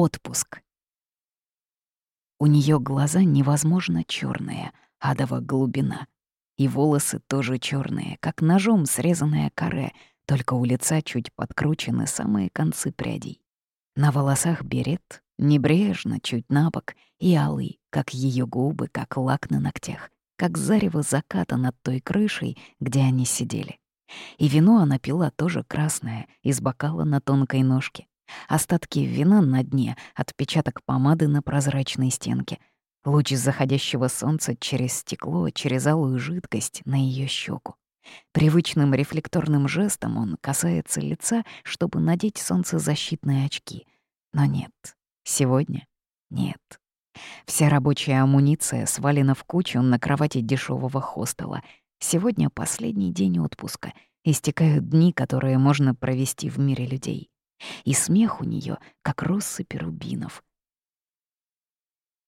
Отпуск. У нее глаза невозможно черные, адова глубина. И волосы тоже черные, как ножом срезанное каре, только у лица чуть подкручены самые концы прядей. На волосах берет, небрежно, чуть набок, и алый, как ее губы, как лак на ногтях, как зарево заката над той крышей, где они сидели. И вино она пила тоже красное, из бокала на тонкой ножке. Остатки вина на дне, отпечаток помады на прозрачной стенке. Луч заходящего солнца через стекло, через алую жидкость на ее щеку. Привычным рефлекторным жестом он касается лица, чтобы надеть солнцезащитные очки. Но нет, сегодня нет. Вся рабочая амуниция свалена в кучу на кровати дешевого хостела. Сегодня последний день отпуска. Истекают дни, которые можно провести в мире людей и смех у нее, как россыпи рубинов.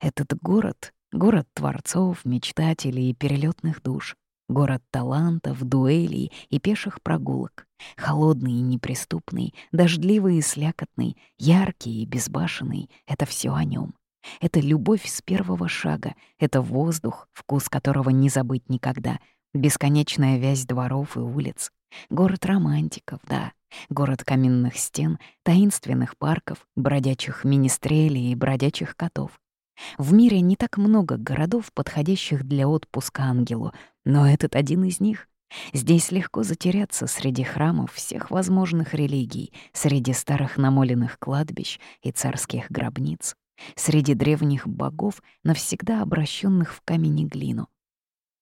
Этот город — город творцов, мечтателей и перелетных душ, город талантов, дуэлей и пеших прогулок, холодный и неприступный, дождливый и слякотный, яркий и безбашенный — это все о нем. Это любовь с первого шага, это воздух, вкус которого не забыть никогда, бесконечная вязь дворов и улиц. Город романтиков, да, Город каменных стен, таинственных парков, бродячих министрелей и бродячих котов. В мире не так много городов, подходящих для отпуска ангелу, но этот один из них. Здесь легко затеряться среди храмов всех возможных религий, среди старых намоленных кладбищ и царских гробниц, среди древних богов, навсегда обращенных в камень и глину.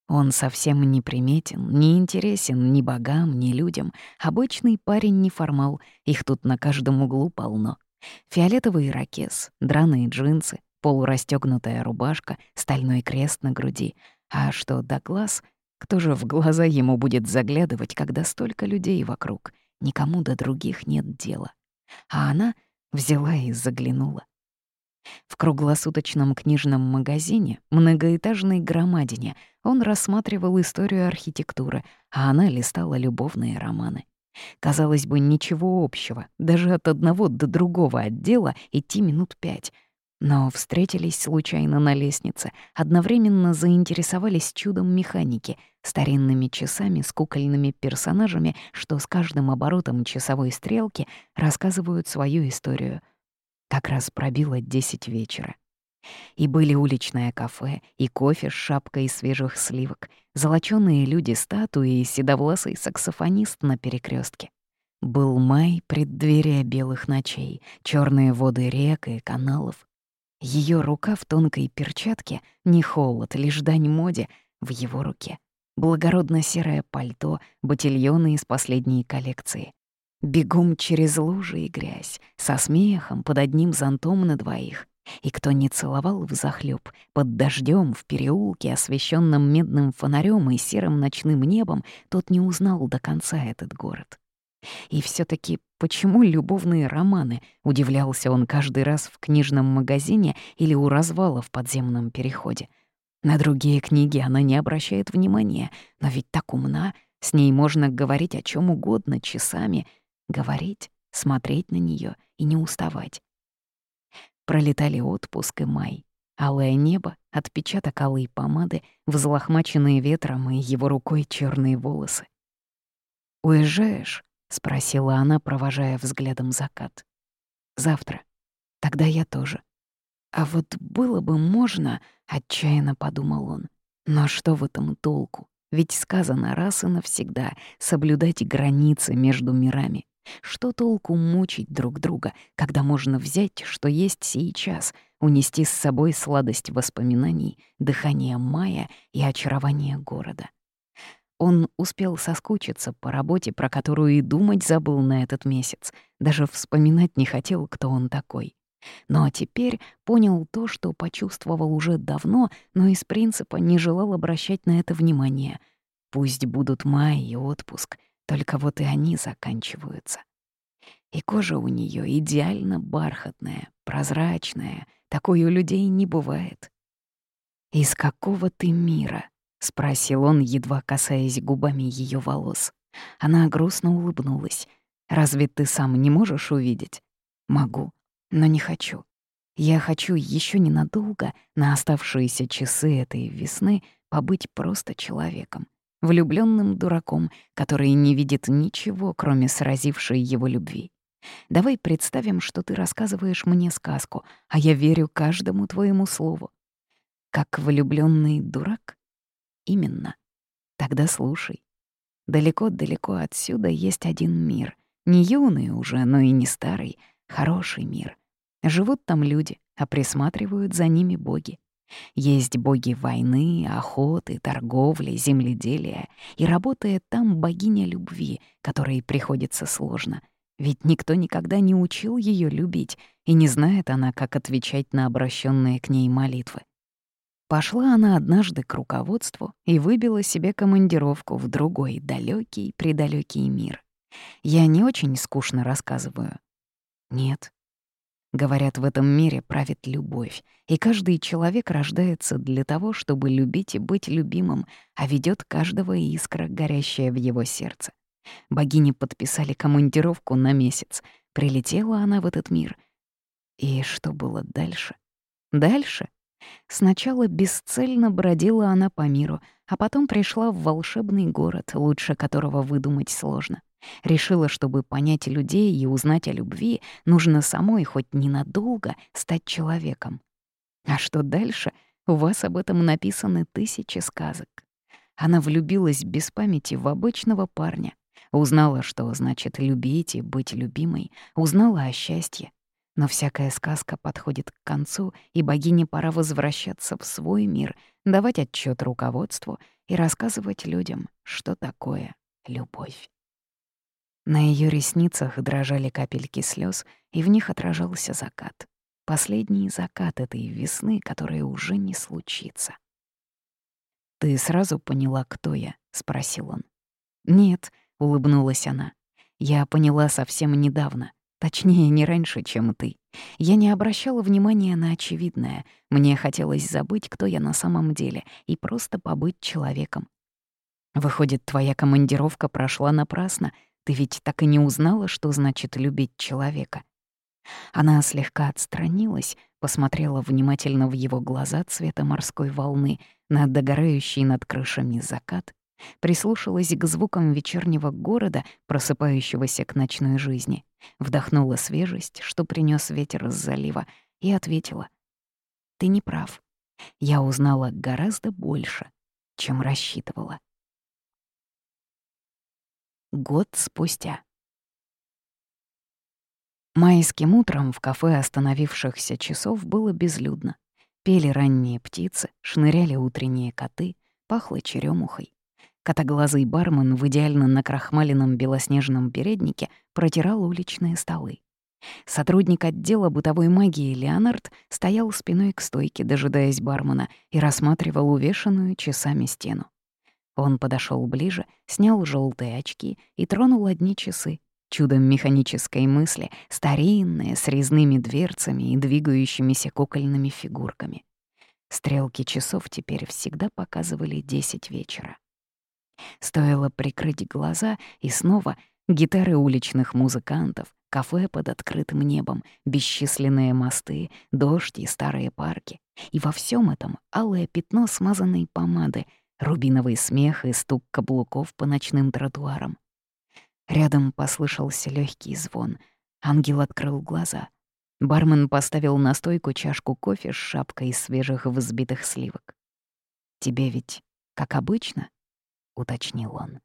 Он совсем не приметен, не интересен ни богам, ни людям. Обычный парень неформал, их тут на каждом углу полно. Фиолетовый ракес, драные джинсы, полурастегнутая рубашка, стальной крест на груди. А что до глаз, кто же в глаза ему будет заглядывать, когда столько людей вокруг? Никому до других нет дела. А она взяла и заглянула. В круглосуточном книжном магазине, многоэтажной громадине, он рассматривал историю архитектуры, а она листала любовные романы. Казалось бы, ничего общего, даже от одного до другого отдела идти минут пять. Но встретились случайно на лестнице, одновременно заинтересовались чудом механики, старинными часами с кукольными персонажами, что с каждым оборотом часовой стрелки рассказывают свою историю — как раз пробило десять вечера. И были уличное кафе, и кофе с шапкой из свежих сливок, золочёные люди-статуи и седовласый саксофонист на перекрестке. Был май, преддверие белых ночей, черные воды рек и каналов. Ее рука в тонкой перчатке — не холод, лишь дань моде — в его руке. Благородно-серое пальто, ботильоны из последней коллекции. Бегом через лужи и грязь, со смехом под одним зонтом на двоих. И кто не целовал взахлёб, под дождем в переулке, освещенном медным фонарем и серым ночным небом, тот не узнал до конца этот город. И все таки почему любовные романы, удивлялся он каждый раз в книжном магазине или у развала в подземном переходе. На другие книги она не обращает внимания, но ведь так умна, с ней можно говорить о чем угодно часами — говорить, смотреть на нее и не уставать. Пролетали отпуск и май. Алое небо, отпечаток алой помады, взлохмаченные ветром и его рукой черные волосы. «Уезжаешь?» — спросила она, провожая взглядом закат. «Завтра. Тогда я тоже». «А вот было бы можно», — отчаянно подумал он. «Но что в этом толку? Ведь сказано раз и навсегда соблюдать границы между мирами. Что толку мучить друг друга, когда можно взять, что есть сейчас, унести с собой сладость воспоминаний, дыхание мая и очарование города? Он успел соскучиться по работе, про которую и думать забыл на этот месяц. Даже вспоминать не хотел, кто он такой. Но теперь понял то, что почувствовал уже давно, но из принципа не желал обращать на это внимание. Пусть будут май и отпуск — только вот и они заканчиваются. И кожа у нее идеально бархатная, прозрачная, такой у людей не бывает. «Из какого ты мира?» — спросил он, едва касаясь губами ее волос. Она грустно улыбнулась. «Разве ты сам не можешь увидеть?» «Могу, но не хочу. Я хочу еще ненадолго, на оставшиеся часы этой весны, побыть просто человеком, влюбленным дураком, который не видит ничего, кроме сразившей его любви. Давай представим, что ты рассказываешь мне сказку, а я верю каждому твоему слову. Как влюбленный дурак? Именно. Тогда слушай. Далеко-далеко отсюда есть один мир. Не юный уже, но и не старый. Хороший мир. Живут там люди, а присматривают за ними боги. Есть боги войны, охоты, торговли, земледелия, и работает там богиня любви, которой приходится сложно. Ведь никто никогда не учил ее любить, и не знает она, как отвечать на обращенные к ней молитвы. Пошла она однажды к руководству и выбила себе командировку в другой, далекий, предалекий мир. Я не очень скучно рассказываю. Нет, Говорят, в этом мире правит любовь, и каждый человек рождается для того, чтобы любить и быть любимым, а ведет каждого искра, горящая в его сердце. Богини подписали командировку на месяц. Прилетела она в этот мир. И что было дальше? Дальше? Сначала бесцельно бродила она по миру, а потом пришла в волшебный город, лучше которого выдумать сложно. Решила, чтобы понять людей и узнать о любви, нужно самой хоть ненадолго стать человеком. А что дальше? У вас об этом написаны тысячи сказок. Она влюбилась без памяти в обычного парня. Узнала, что значит любить и быть любимой. Узнала о счастье. Но всякая сказка подходит к концу, и богине пора возвращаться в свой мир, давать отчет руководству и рассказывать людям, что такое любовь. На ее ресницах дрожали капельки слез, и в них отражался закат. Последний закат этой весны, которая уже не случится. «Ты сразу поняла, кто я?» — спросил он. «Нет», — улыбнулась она. «Я поняла совсем недавно. Точнее, не раньше, чем ты. Я не обращала внимания на очевидное. Мне хотелось забыть, кто я на самом деле, и просто побыть человеком. Выходит, твоя командировка прошла напрасно, ты ведь так и не узнала, что значит любить человека. Она слегка отстранилась, посмотрела внимательно в его глаза цвета морской волны, на догорающий над крышами закат, прислушалась к звукам вечернего города, просыпающегося к ночной жизни, вдохнула свежесть, что принес ветер с залива, и ответила. «Ты не прав. Я узнала гораздо больше, чем рассчитывала». Год спустя. Майским утром в кафе остановившихся часов было безлюдно. Пели ранние птицы, шныряли утренние коты, пахло черемухой. Котоглазый бармен в идеально накрахмаленном белоснежном переднике протирал уличные столы. Сотрудник отдела бытовой магии Леонард стоял спиной к стойке, дожидаясь бармена, и рассматривал увешанную часами стену. Он подошел ближе, снял желтые очки и тронул одни часы. Чудом механической мысли, старинные, с резными дверцами и двигающимися кукольными фигурками. Стрелки часов теперь всегда показывали десять вечера. Стоило прикрыть глаза, и снова гитары уличных музыкантов, кафе под открытым небом, бесчисленные мосты, дождь и старые парки. И во всем этом алое пятно смазанной помады — рубиновый смех и стук каблуков по ночным тротуарам. Рядом послышался легкий звон. Ангел открыл глаза. Бармен поставил на стойку чашку кофе с шапкой из свежих взбитых сливок. «Тебе ведь как обычно?» — уточнил он.